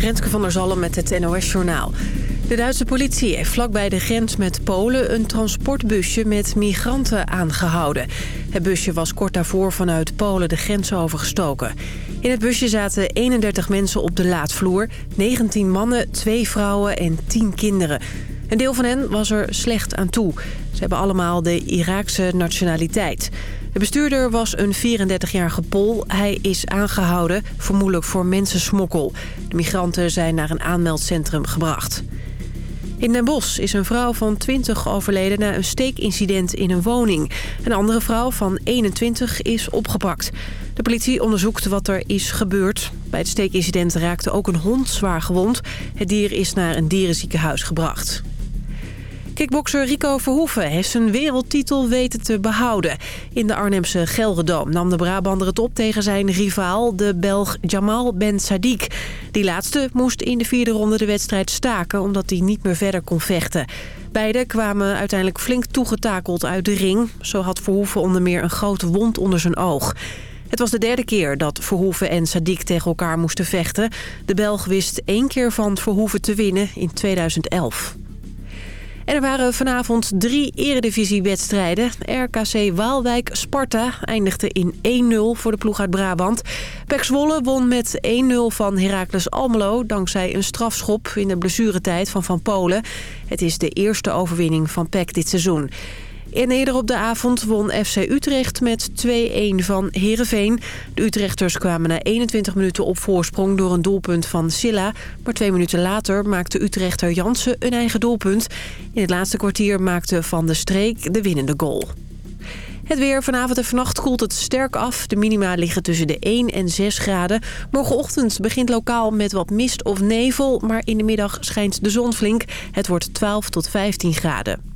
Renske van der Zalm met het NOS Journaal. De Duitse politie heeft vlakbij de grens met Polen... een transportbusje met migranten aangehouden. Het busje was kort daarvoor vanuit Polen de grens overgestoken. In het busje zaten 31 mensen op de laadvloer. 19 mannen, 2 vrouwen en 10 kinderen. Een deel van hen was er slecht aan toe. Ze hebben allemaal de Iraakse nationaliteit. De bestuurder was een 34-jarige Pol. Hij is aangehouden, vermoedelijk voor mensensmokkel. De migranten zijn naar een aanmeldcentrum gebracht. In Den Bosch is een vrouw van 20 overleden na een steekincident in een woning. Een andere vrouw van 21 is opgepakt. De politie onderzoekt wat er is gebeurd. Bij het steekincident raakte ook een hond zwaar gewond. Het dier is naar een dierenziekenhuis gebracht. Kickbokser Rico Verhoeven heeft zijn wereldtitel weten te behouden. In de Arnhemse Gelredome nam de Brabander het op tegen zijn rivaal, de Belg Jamal Ben Sadiq. Die laatste moest in de vierde ronde de wedstrijd staken omdat hij niet meer verder kon vechten. Beiden kwamen uiteindelijk flink toegetakeld uit de ring. Zo had Verhoeven onder meer een grote wond onder zijn oog. Het was de derde keer dat Verhoeven en Sadiq tegen elkaar moesten vechten. De Belg wist één keer van Verhoeven te winnen in 2011. Er waren vanavond drie eredivisiewedstrijden. RKC Waalwijk-Sparta eindigde in 1-0 voor de ploeg uit Brabant. Pek Zwolle won met 1-0 van Heracles Almelo... dankzij een strafschop in de blessuretijd van Van Polen. Het is de eerste overwinning van Pek dit seizoen. En eerder op de avond won FC Utrecht met 2-1 van Heerenveen. De Utrechters kwamen na 21 minuten op voorsprong door een doelpunt van Silla. Maar twee minuten later maakte Utrechter Jansen een eigen doelpunt. In het laatste kwartier maakte Van de Streek de winnende goal. Het weer vanavond en vannacht koelt het sterk af. De minima liggen tussen de 1 en 6 graden. Morgenochtend begint lokaal met wat mist of nevel... maar in de middag schijnt de zon flink. Het wordt 12 tot 15 graden.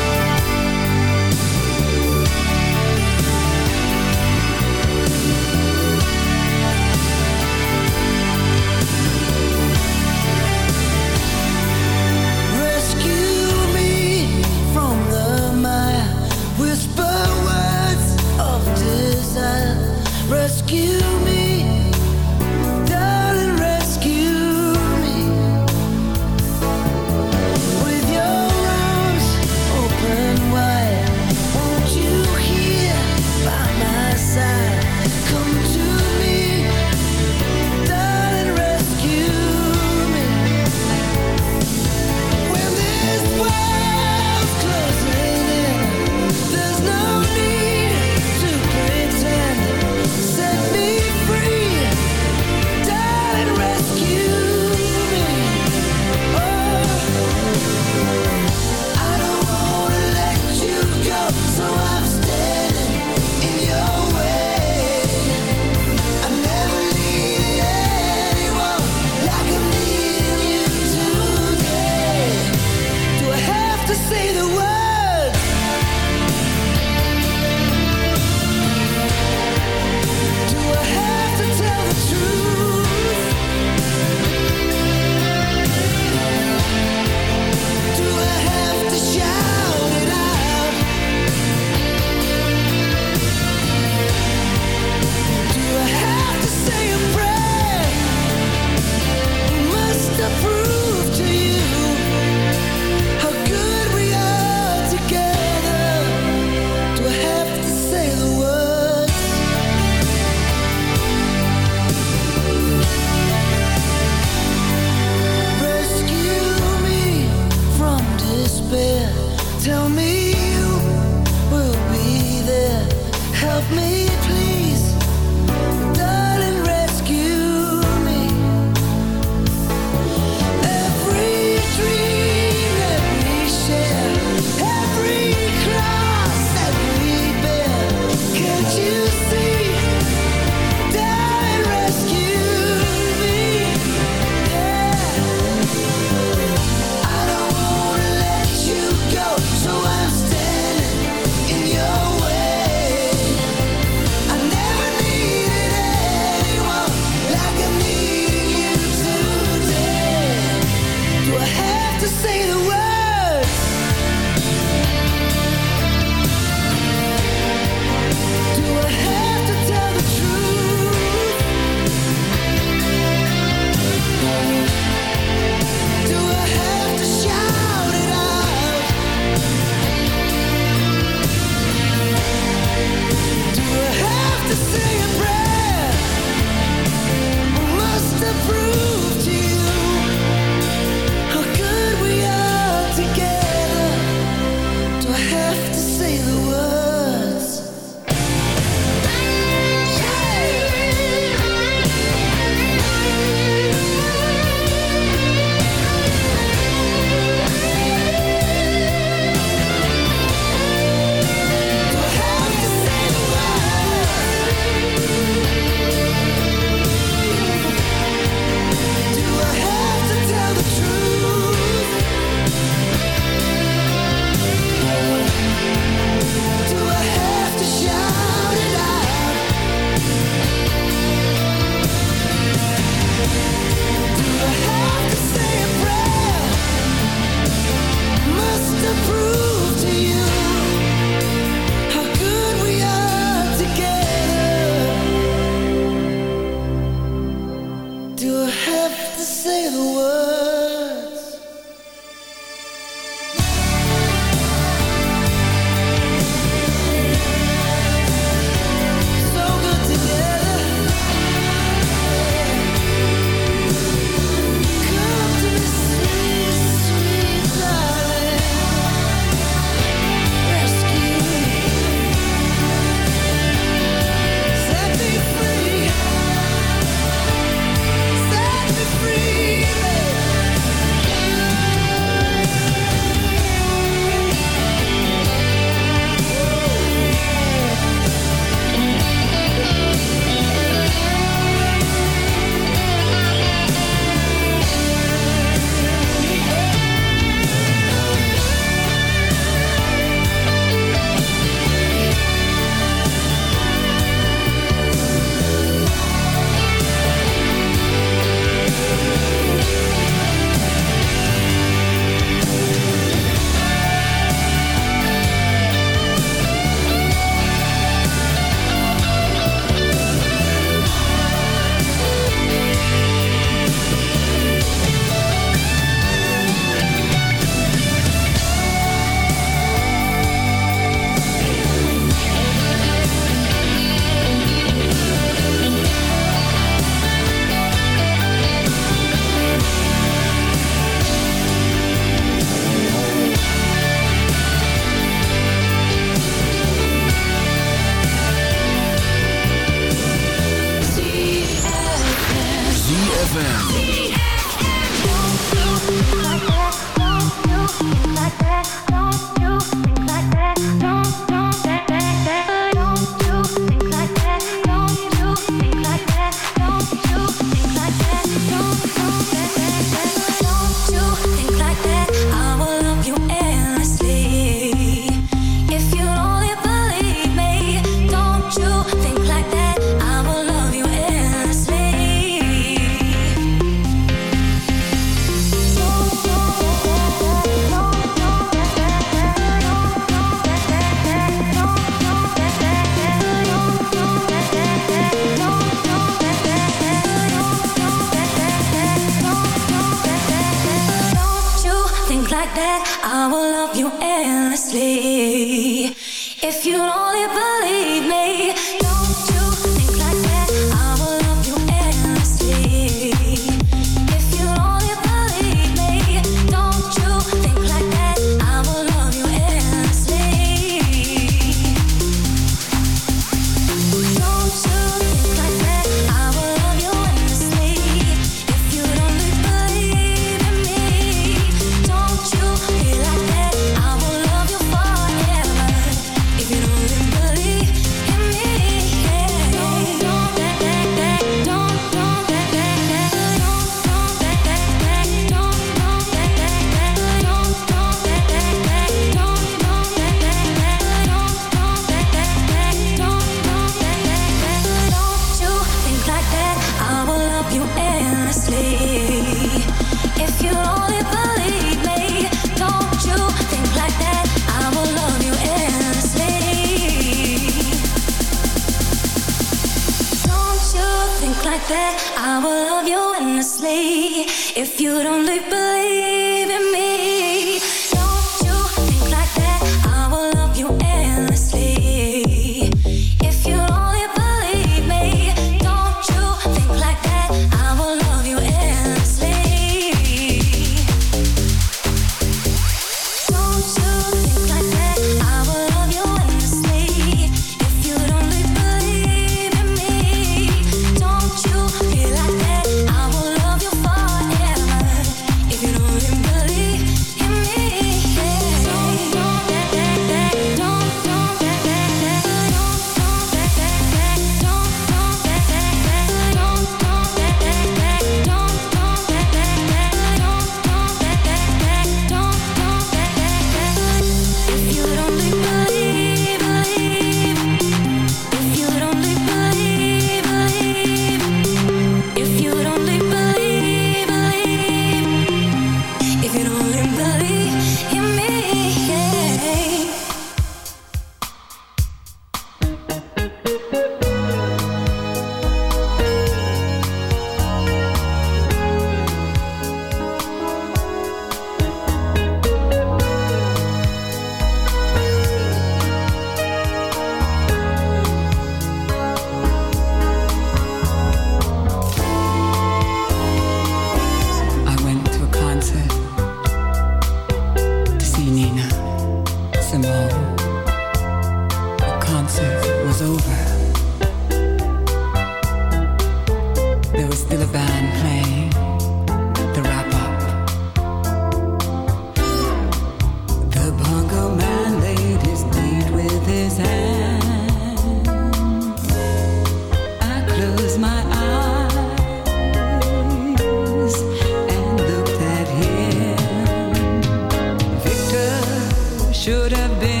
have been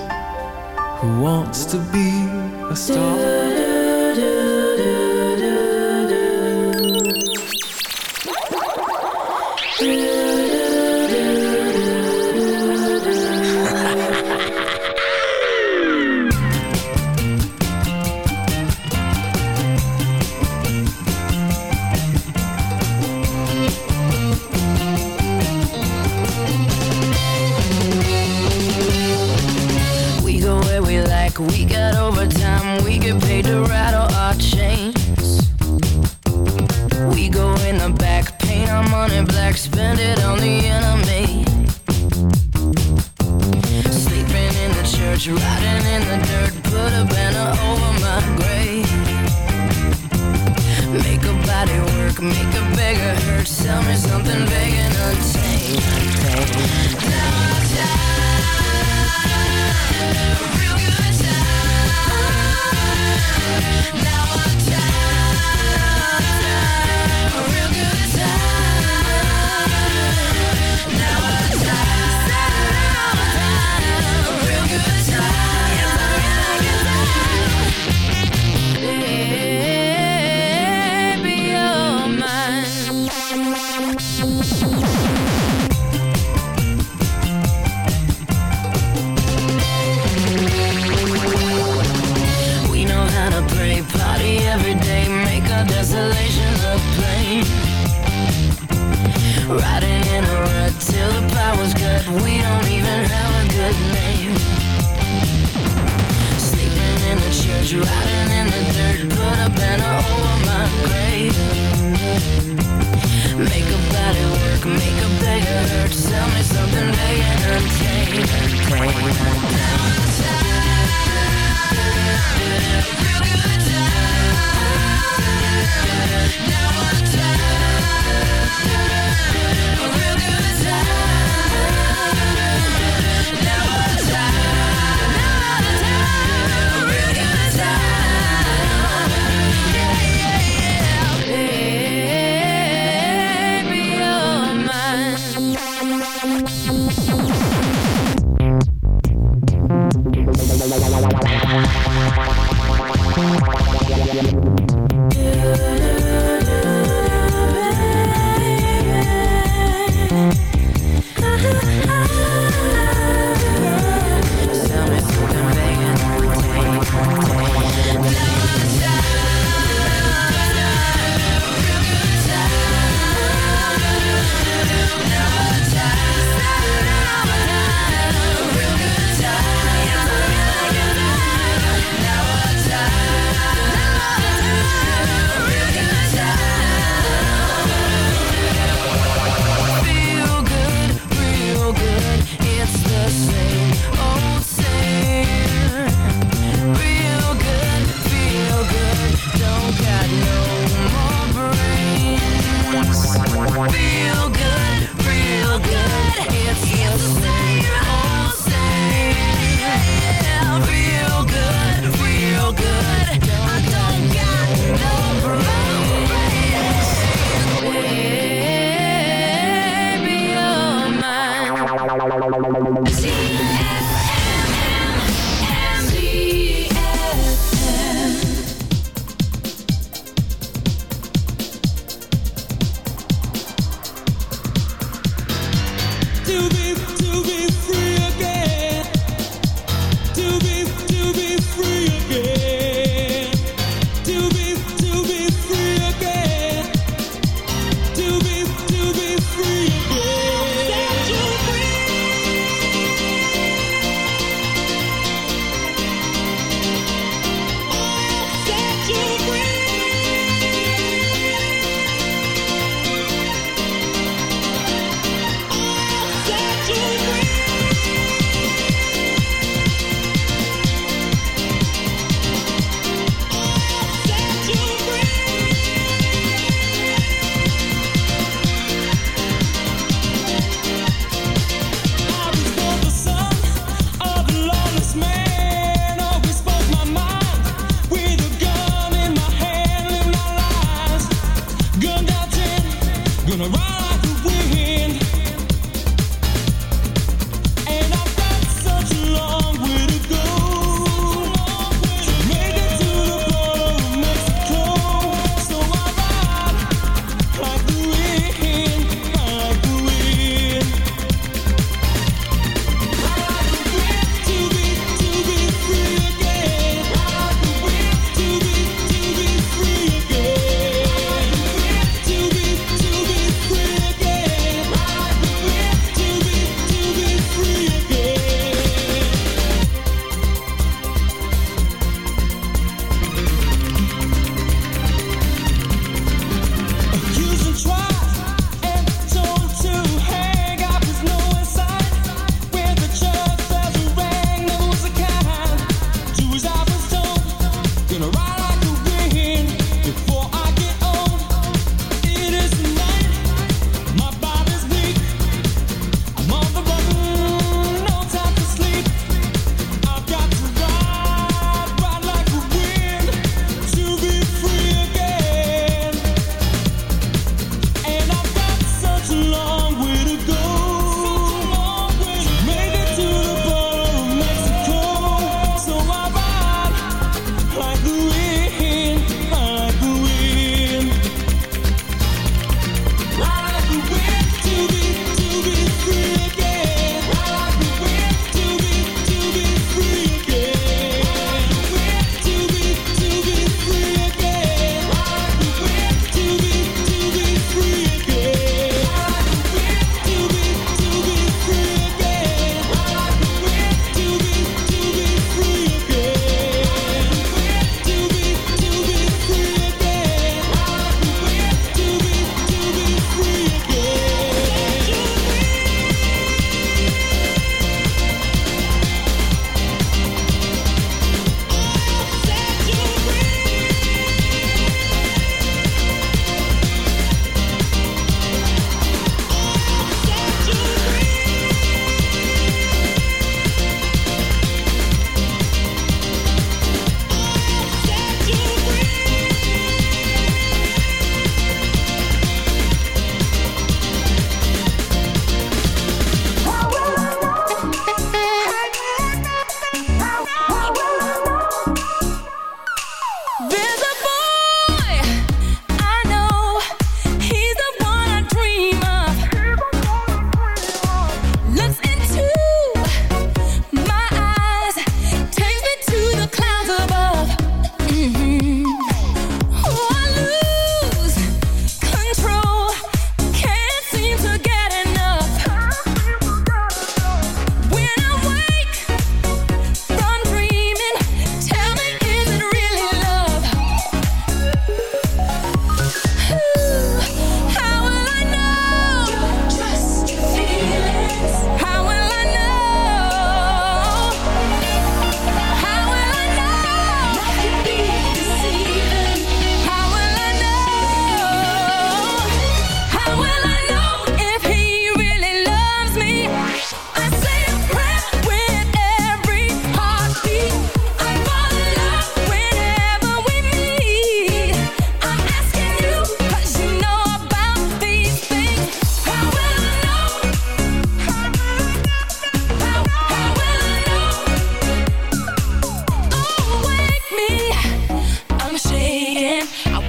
who wants to be a star.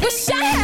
Wish I had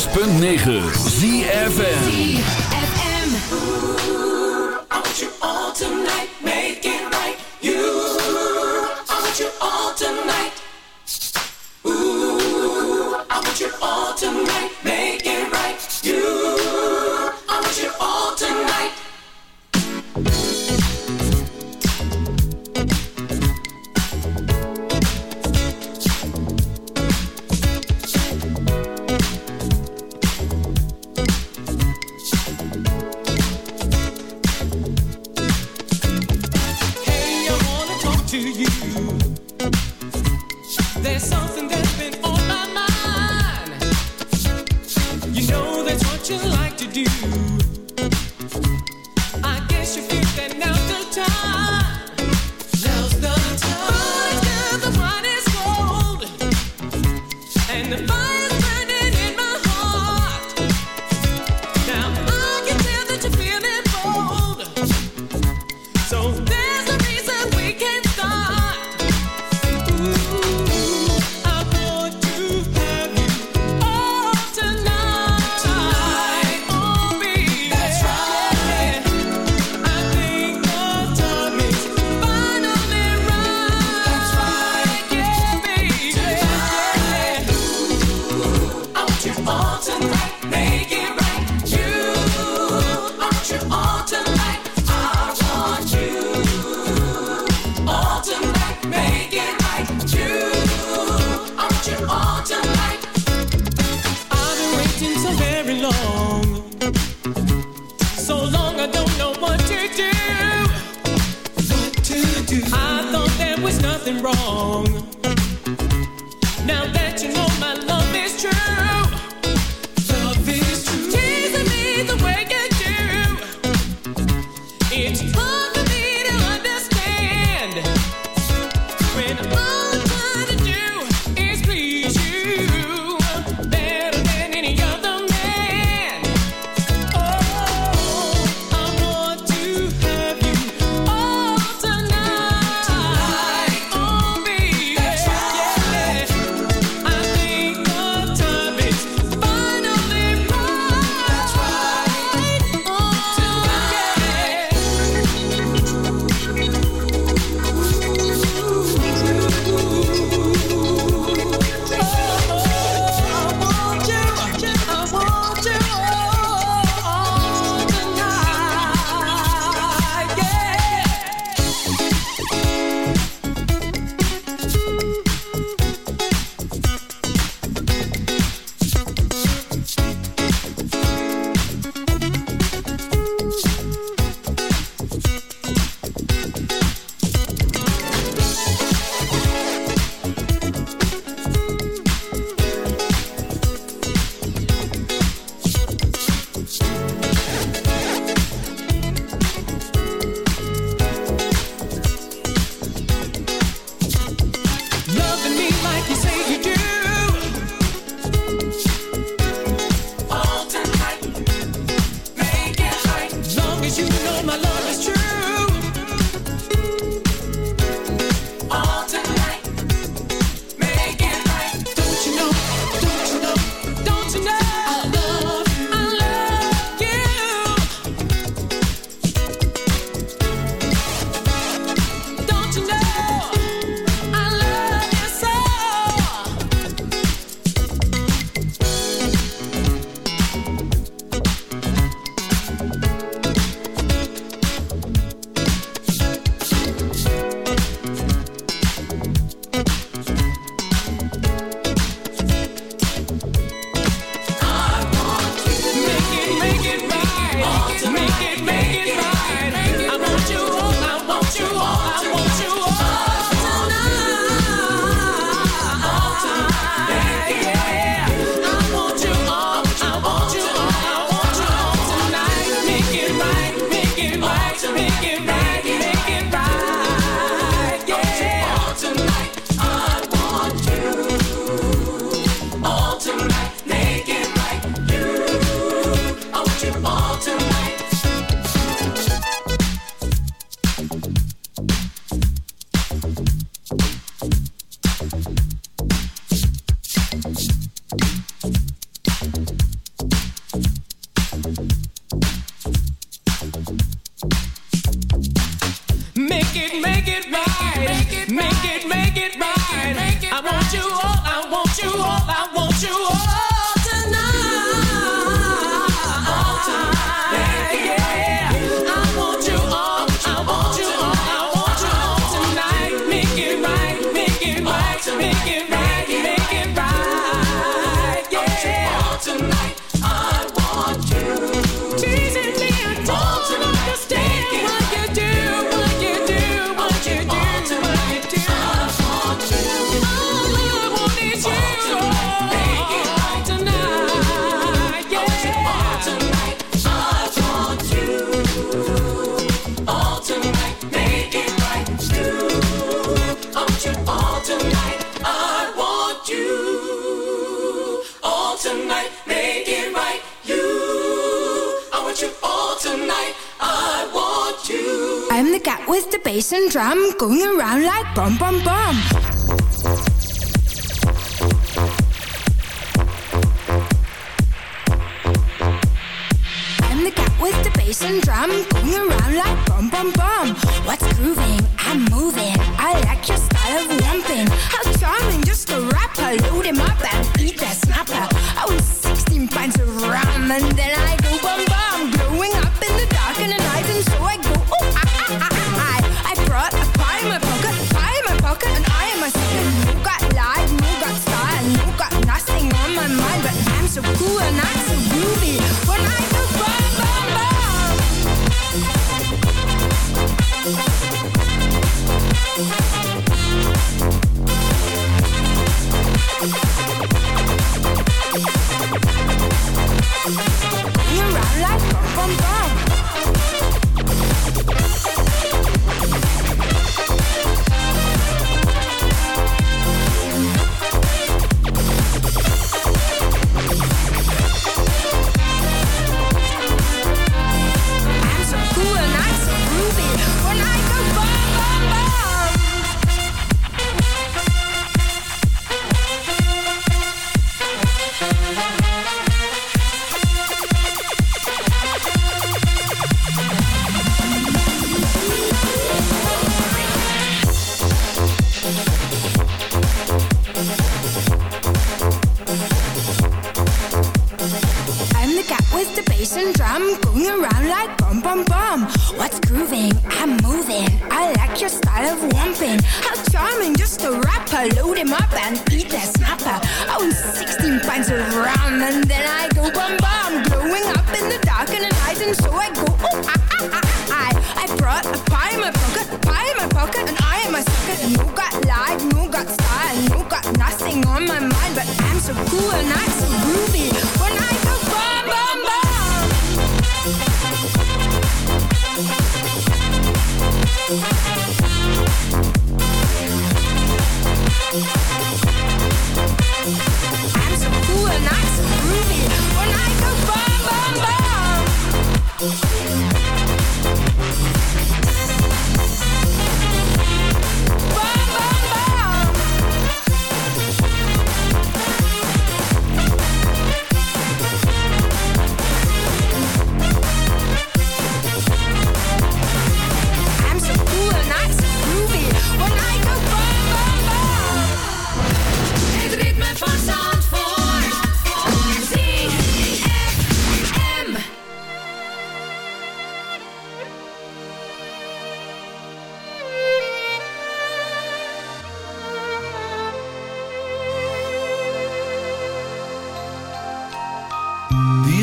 106.9 ZFN all tonight, make it right. You, I want you all tonight. bass and drum going around like bum bum bum. bass and drum going around like bum bum bum. What's grooving?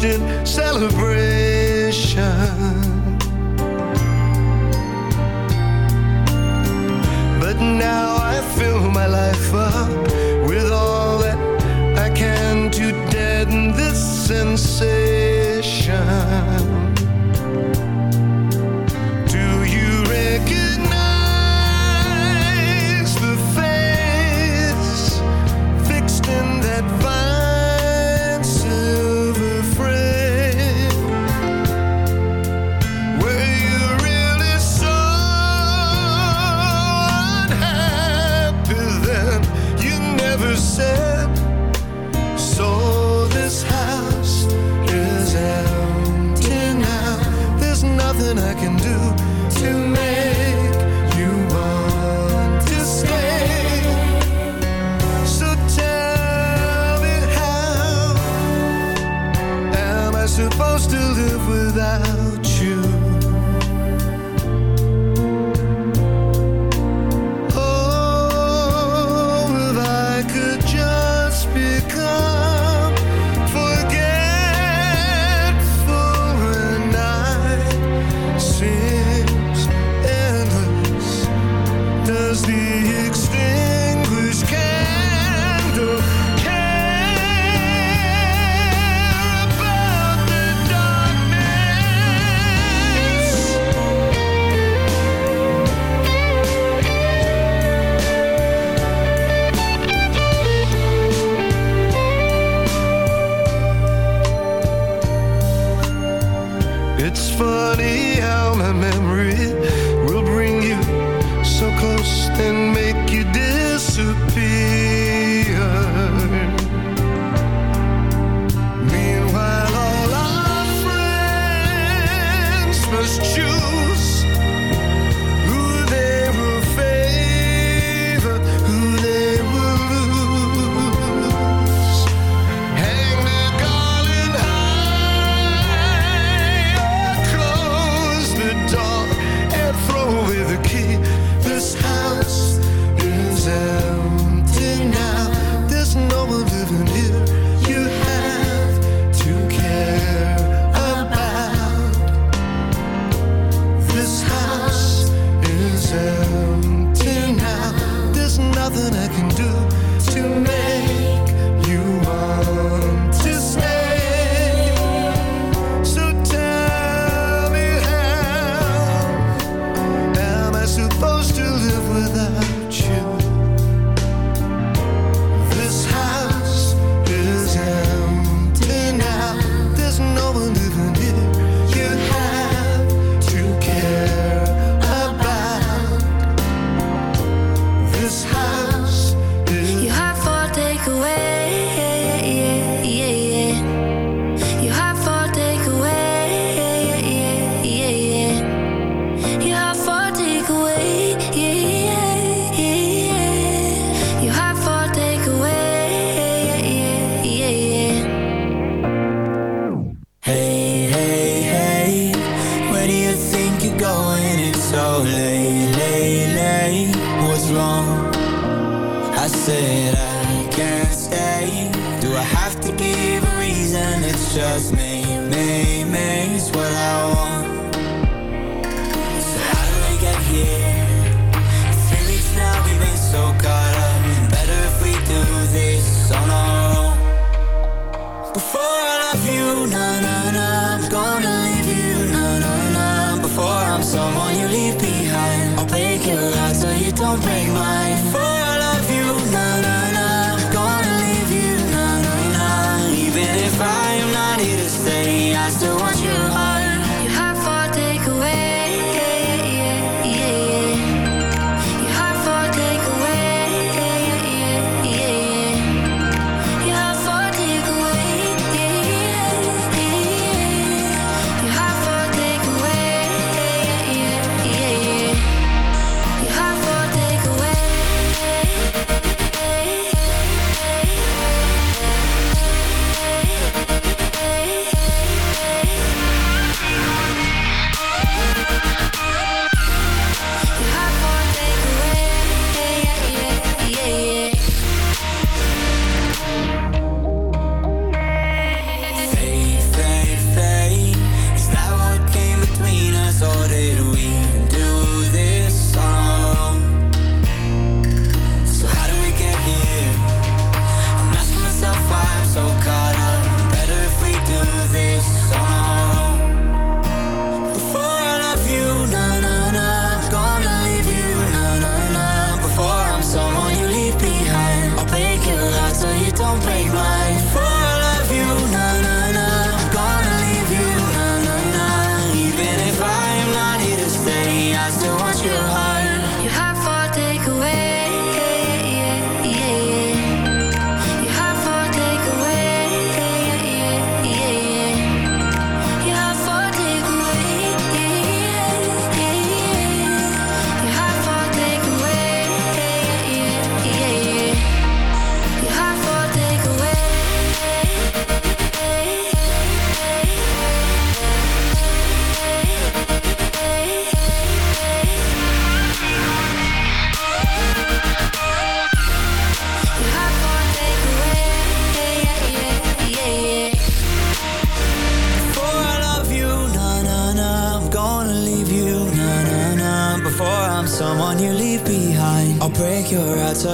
celebration.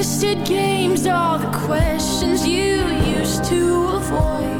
twisted games, all the questions you used to avoid.